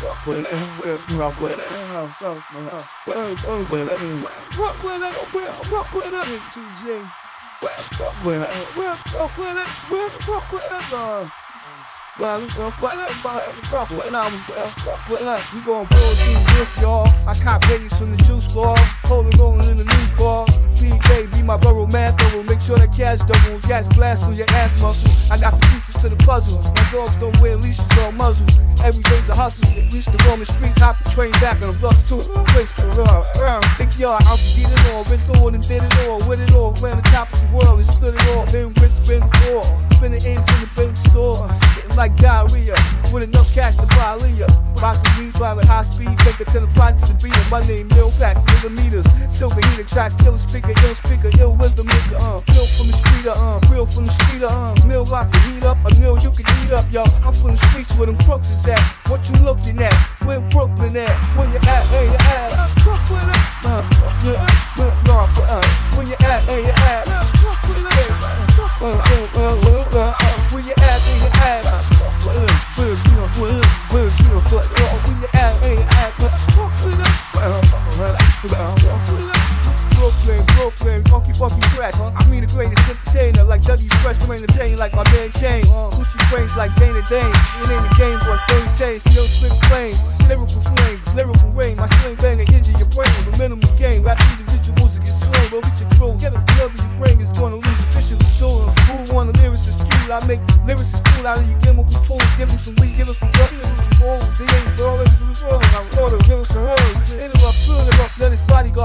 Brooklyn and Will, Brooklyn and Brooklyn and Will, Brooklyn and Will, Brooklyn and 2J. Brooklyn and Will, Brooklyn and Will, Brooklyn and Will we gon' blow through this, y'all. I cop babies from the juice bar, holding on in the new car. PK, be my borough man thorough. Make sure that cash double, gas blast on your ass muscle. I got the pieces to the puzzle. My dogs don't wear leashes or muzzles. Every day's a hustle. Reach the Roman streets, hop the train back, and I'm lost to a place for around. Think y'all, I'll beat it all, been through it and did it all, with it all, ran the top of the world and stood it all. Been with, been for, spinning ends like diarrhea. With enough cash to buy Leah. Of weed, driving high speed, take it to the projects and beat it. My name, Mill Pack, millimeters. Silver heater tracks, killer speaker, ill speaker, ill wisdom maker, uh. Real from the street, uh. Real from the street, uh. Mill rock the heat up, a mill you can eat up, yo. I'm from the streets where them crooks is at. What you looking at? Where Brooklyn at? Where you at? Where you at? Brooklyn, Brooklyn, funky, funky track. I mean the greatest entertainer, like W Fresh, I'm entertaining like my man Kane. Gucci frames like Dana Dane. It ain't a game, but things change. Still spit flame, lyrical flames, lyrical rain. My sling bang and injure your brain. The minimum game, rap individuals music is slow, but with your crew, get it, whatever you bring is gonna lose officially. So who want a lyricist cool? I make lyricists cool out of you, give them control, give them some weed, give them some drugs. They ain't all into the world. I'm order, give them some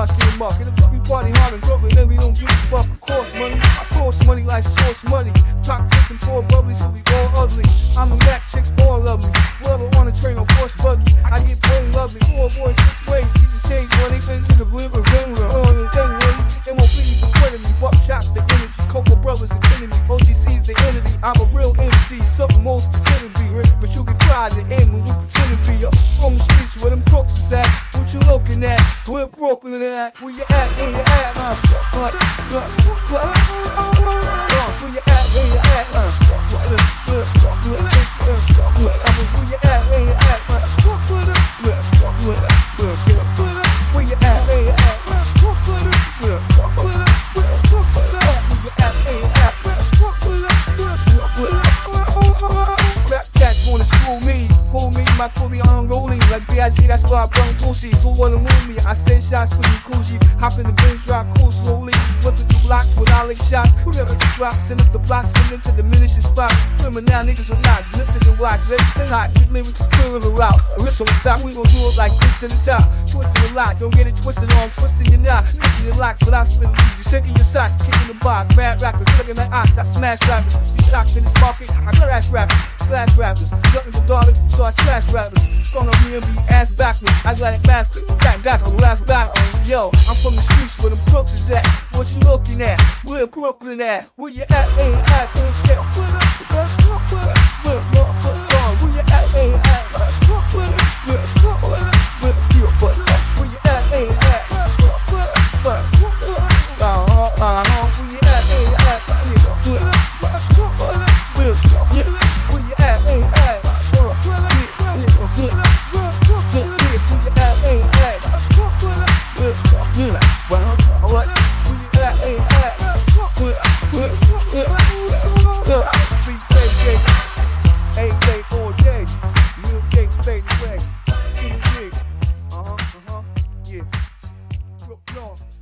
up. Get him we party hard in Brooklyn, then we don't give a fuck. Course, money, I course money like source money. Top taking four bubbly, so we all ugly. I'm a Mac, chicks all love me. Whoever wanna train on force buggy, I get paid lovely. Four boys, six ways, keep the change money, into the blip of Denver. Oh, the Denver, MOP is winning me. Buck shots, the energy. Cocoa Brovaz, the enemy. OGC's the enemy. I'm a real MC, something most pretend to be. But you can at the end when we pretend to be up on the streets where them crooks is at. You looking at? Where Brooklyn at? Where you at? Where you at? Uh, what? What? What? Where you at? Where you at? Uh? What? What? What? What? Where you at? Where you at? Like B.I.G. That's why I bring pussy. Who wanna move me? I send shots for you, Coogi. Hop in the bench, drop cool slowly. Flip the blocks with Ollie shots. Whoever the drop, send up the blocks, send them to diminish the spot. now niggas are not and watch. Ready to hot, get lyrics clearing the route. Wrist on the top, we gon' do it like this to the top. Twisting the lock, don't get it twisted on, twisting your knot. Twisting your lock, but I spin you. Shaking your socks, kicking the box. Bad rappers, looking like ox, I smash rappers. These stocks in this market, I trash rappers, slash rappers. Jumping the so I trash rappers. On me and be ass backwards. I got it master, got got the last battle. Yo, I'm from the streets where them crooks is at. What you looking at? Where Brooklyn at? Where you at? Ain't at? Ain't floor.